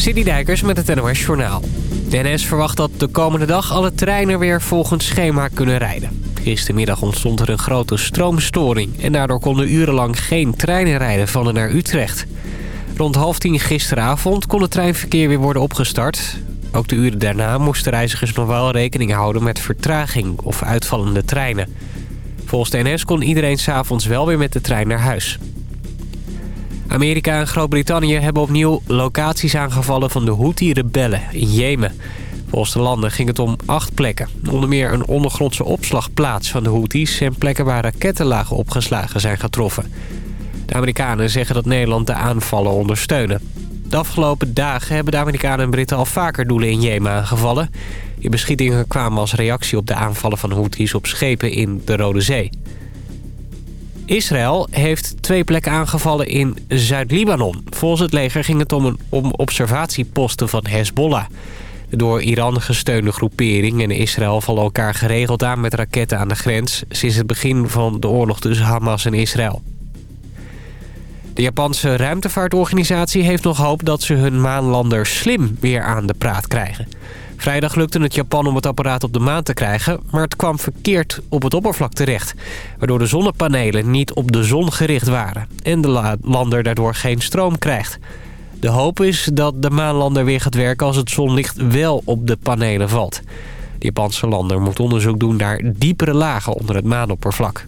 City Dijkers met het NOS Journaal. De NS verwacht dat de komende dag alle treinen weer volgens schema kunnen rijden. Gistermiddag ontstond er een grote stroomstoring... en daardoor konden urenlang geen treinen rijden van en naar Utrecht. Rond half tien gisteravond kon het treinverkeer weer worden opgestart. Ook de uren daarna moesten reizigers nog wel rekening houden met vertraging of uitvallende treinen. Volgens de NS kon iedereen s'avonds wel weer met de trein naar huis. Amerika en Groot-Brittannië hebben opnieuw locaties aangevallen van de Houthi-rebellen in Jemen. Volgens de landen ging het om acht plekken. Onder meer een ondergrondse opslagplaats van de Houthis... en plekken waar rakettenlagen opgeslagen zijn getroffen. De Amerikanen zeggen dat Nederland de aanvallen ondersteunen. De afgelopen dagen hebben de Amerikanen en Britten al vaker doelen in Jemen aangevallen. Die beschietingen kwamen als reactie op de aanvallen van Houthis op schepen in de Rode Zee. Israël heeft twee plekken aangevallen in Zuid-Libanon. Volgens het leger ging het om, een, om observatieposten van Hezbollah. De door Iran gesteunde groepering en Israël vallen elkaar geregeld aan met raketten aan de grens... sinds het begin van de oorlog tussen Hamas en Israël. De Japanse ruimtevaartorganisatie heeft nog hoop dat ze hun maanlander slim weer aan de praat krijgen. Vrijdag lukte het Japan om het apparaat op de maan te krijgen... maar het kwam verkeerd op het oppervlak terecht... waardoor de zonnepanelen niet op de zon gericht waren... en de lander daardoor geen stroom krijgt. De hoop is dat de maanlander weer gaat werken als het zonlicht wel op de panelen valt. De Japanse lander moet onderzoek doen naar diepere lagen onder het maanoppervlak.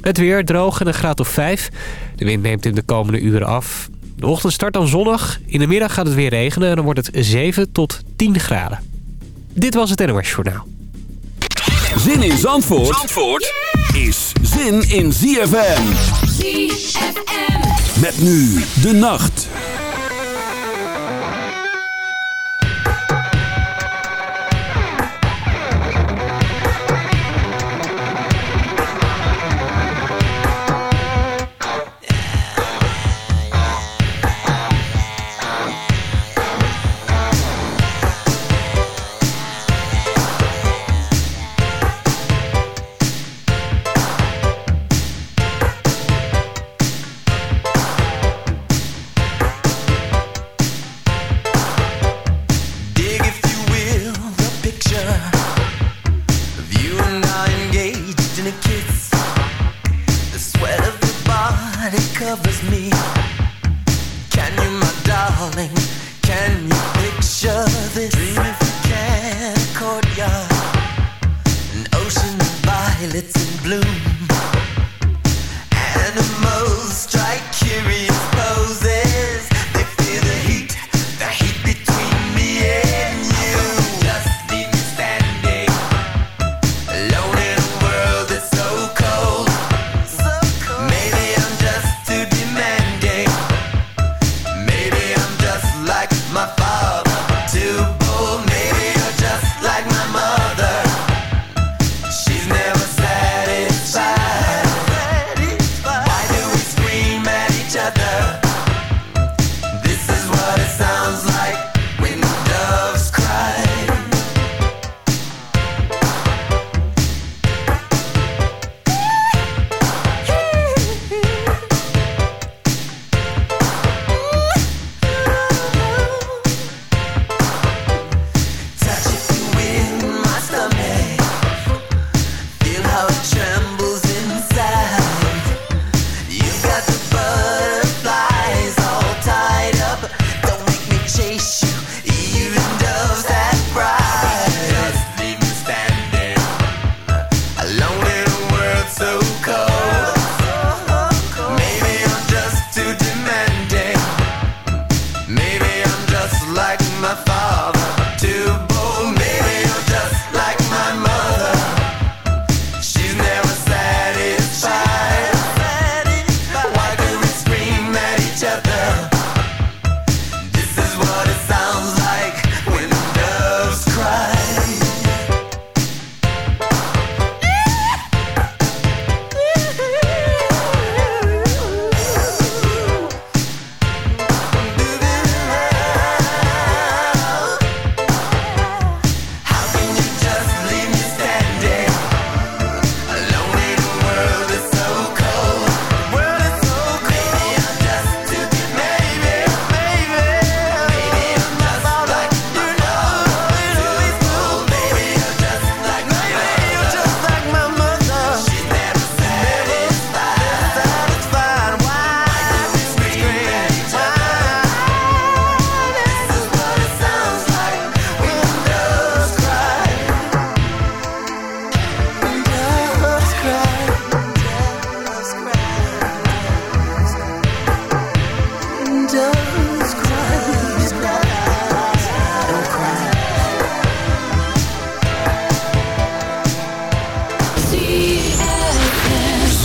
Het weer droog en een graad of 5. De wind neemt in de komende uren af. De ochtend start dan zonnig. In de middag gaat het weer regenen en dan wordt het 7 tot 10 graden. Dit was het NOS Journaal. Zin in Zandvoort, Zandvoort is zin in ZFM. ZFM. Met nu de nacht.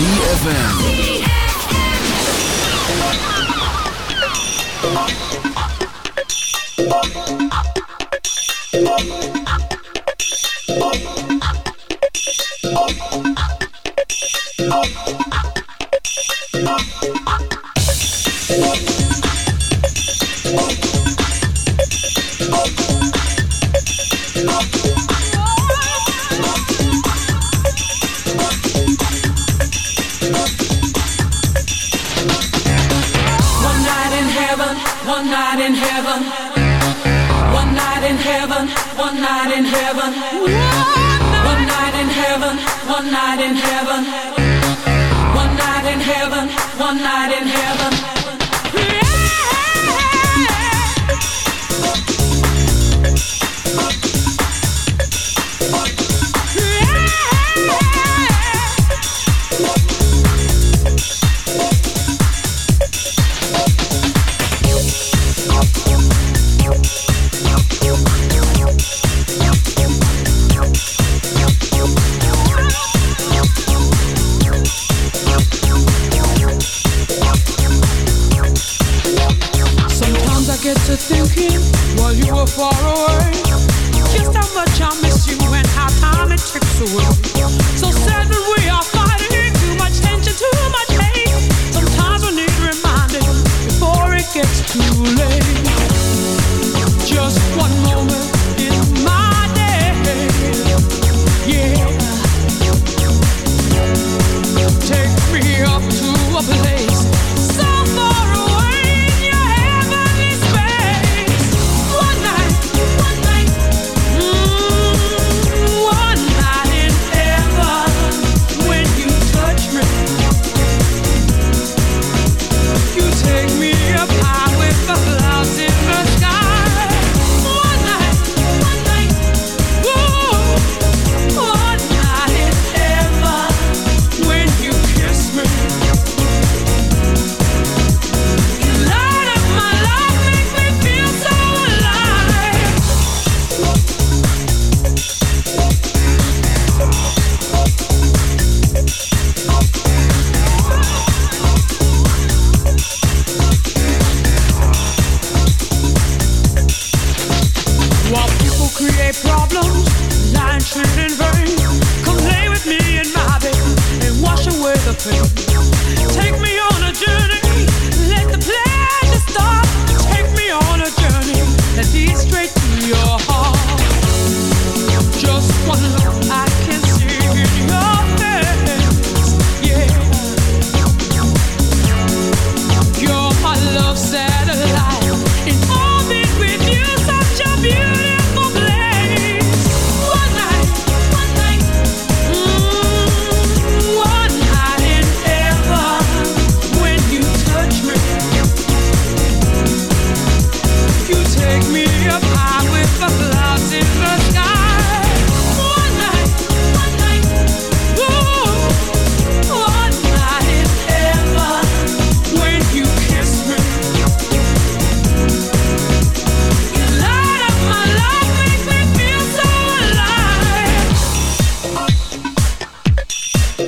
ZFM.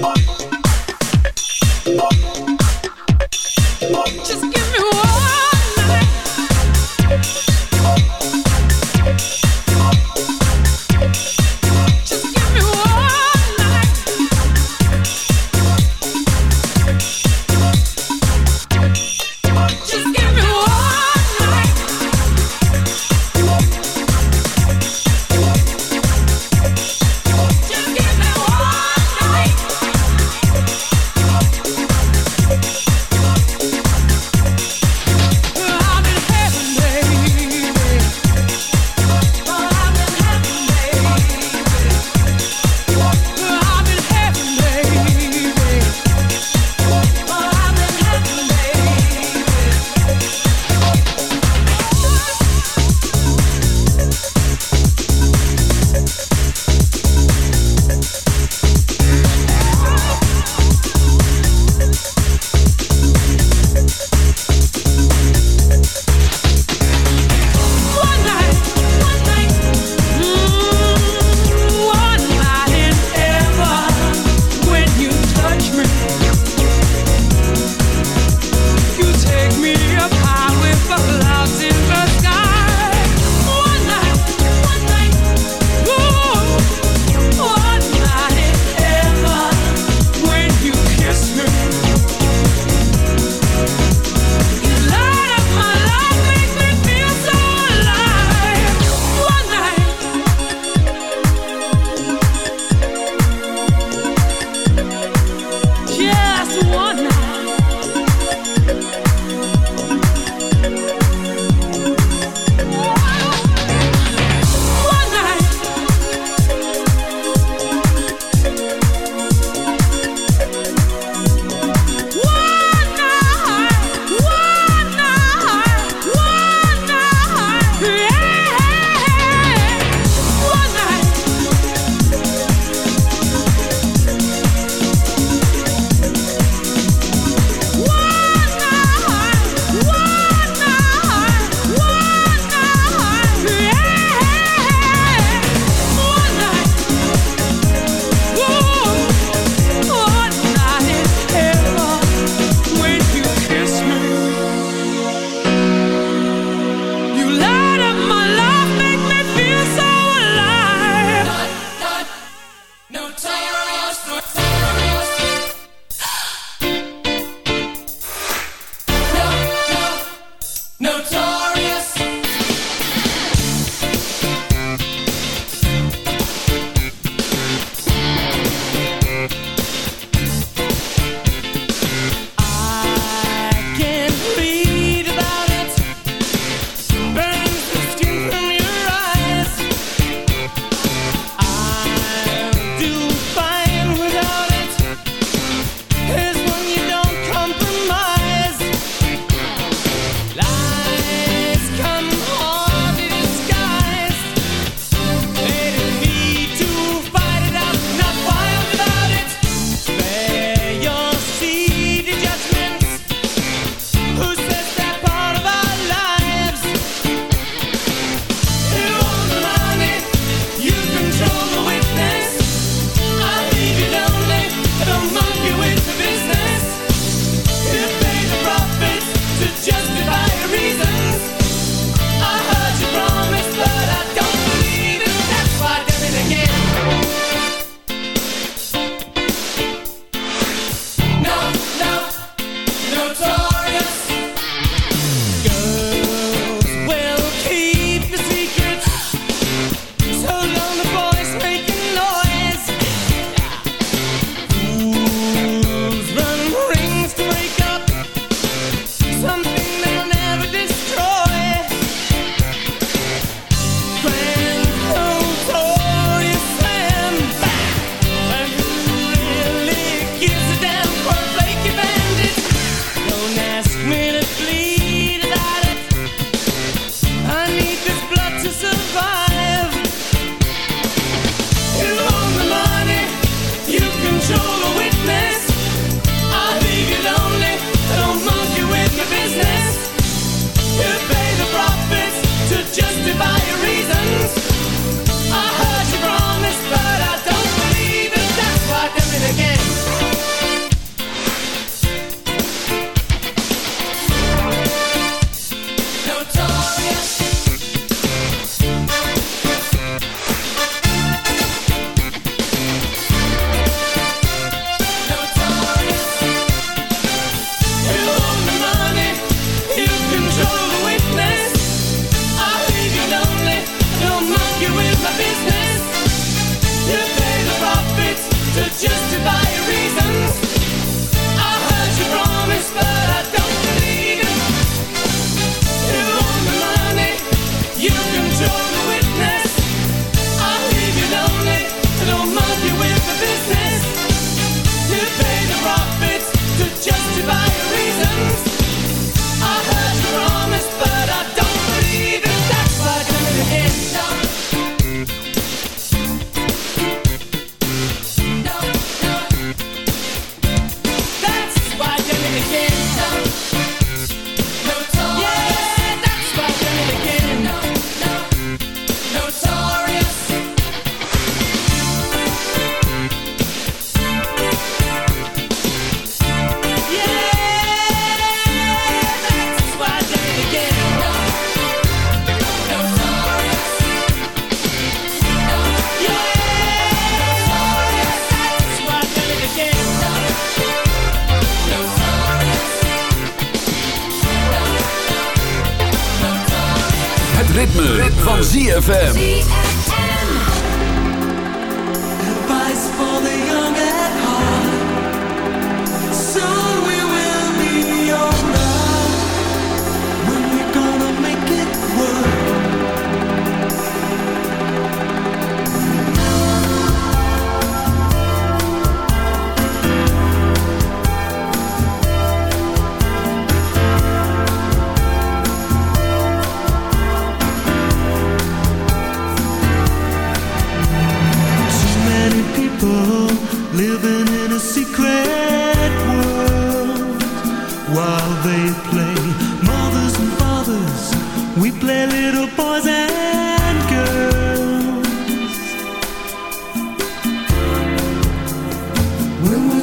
Bye. We.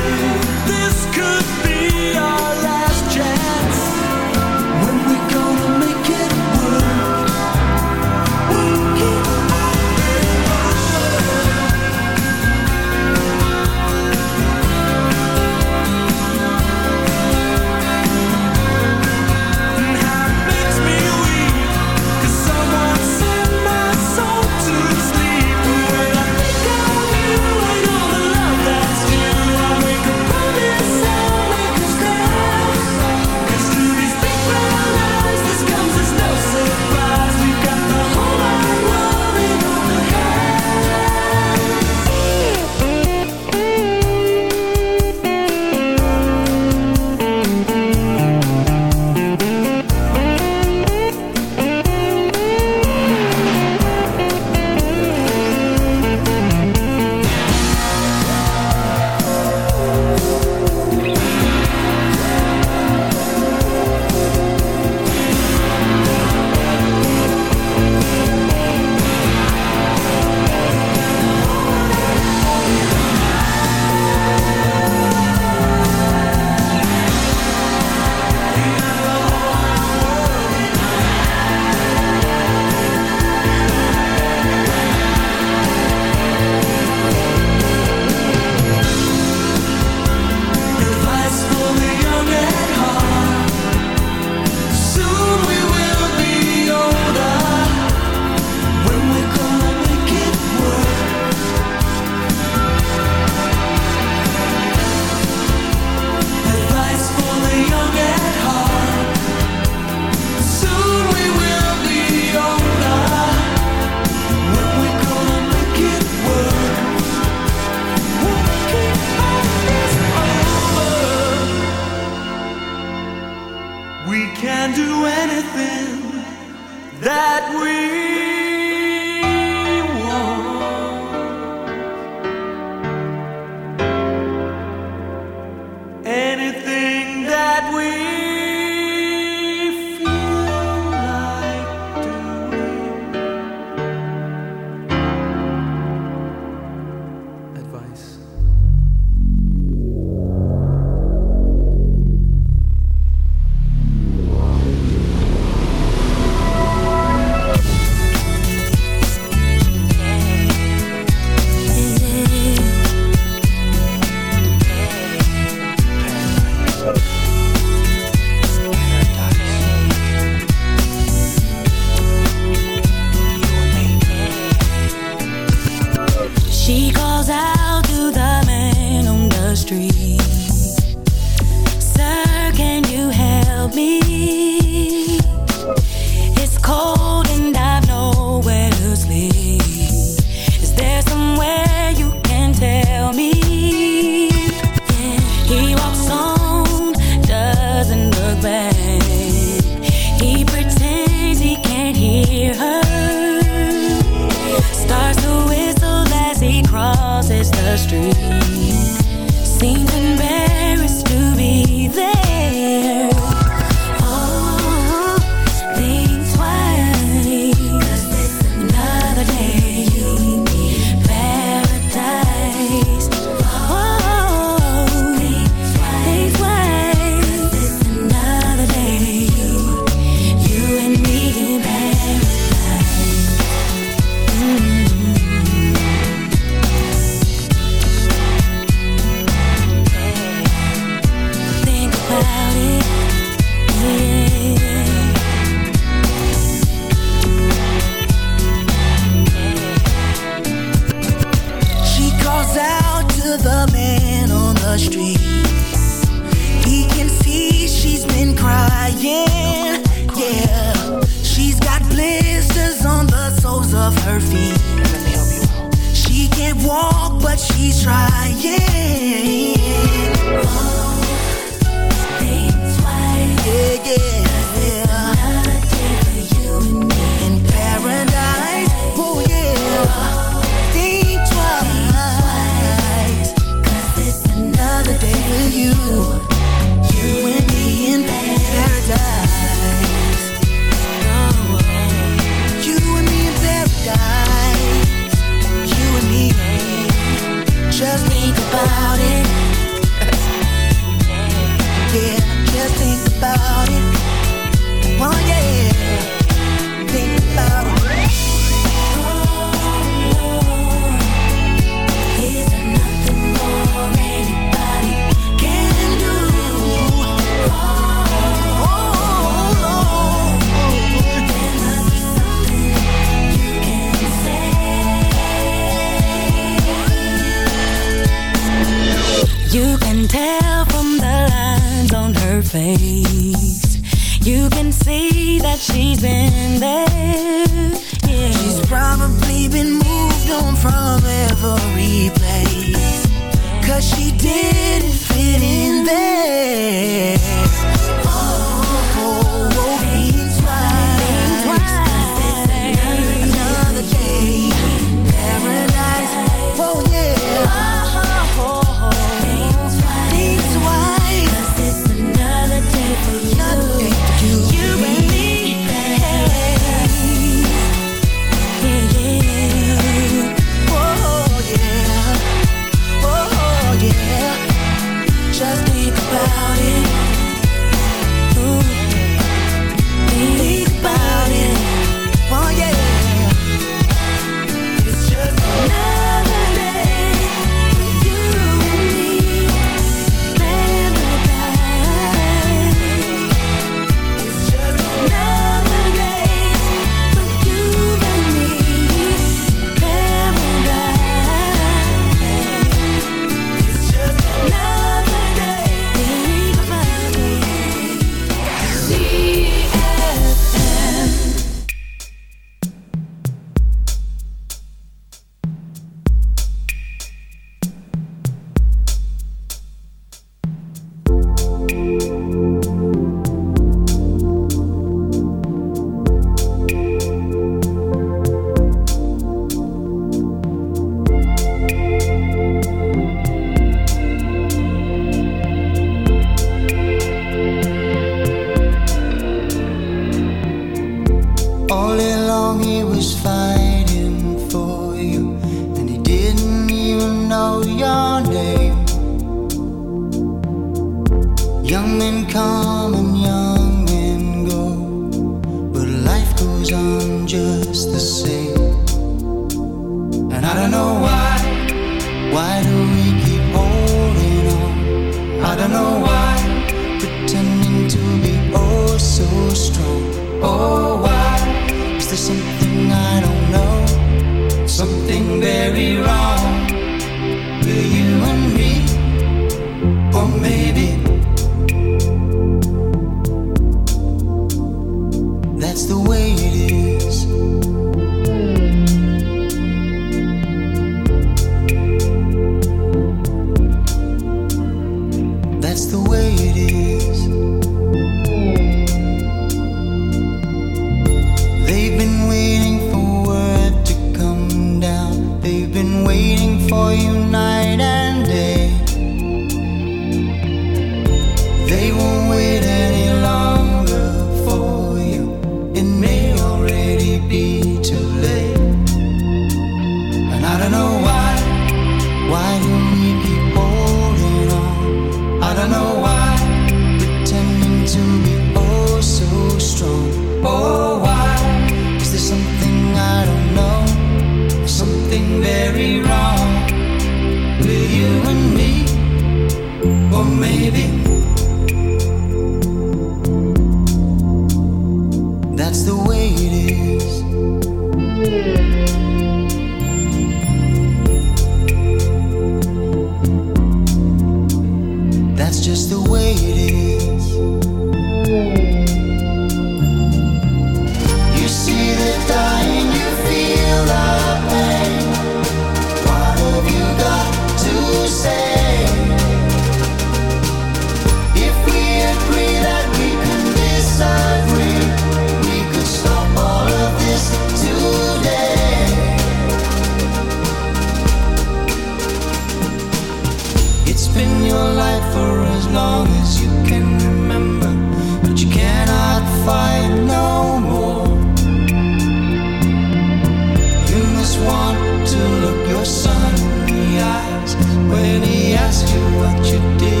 you did.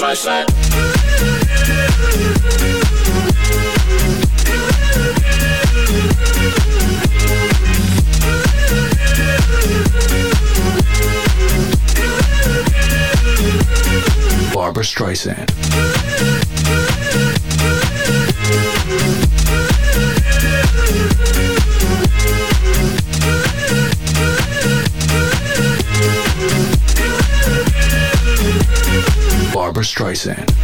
right side. Barbara Streisand. Barbara Streisand.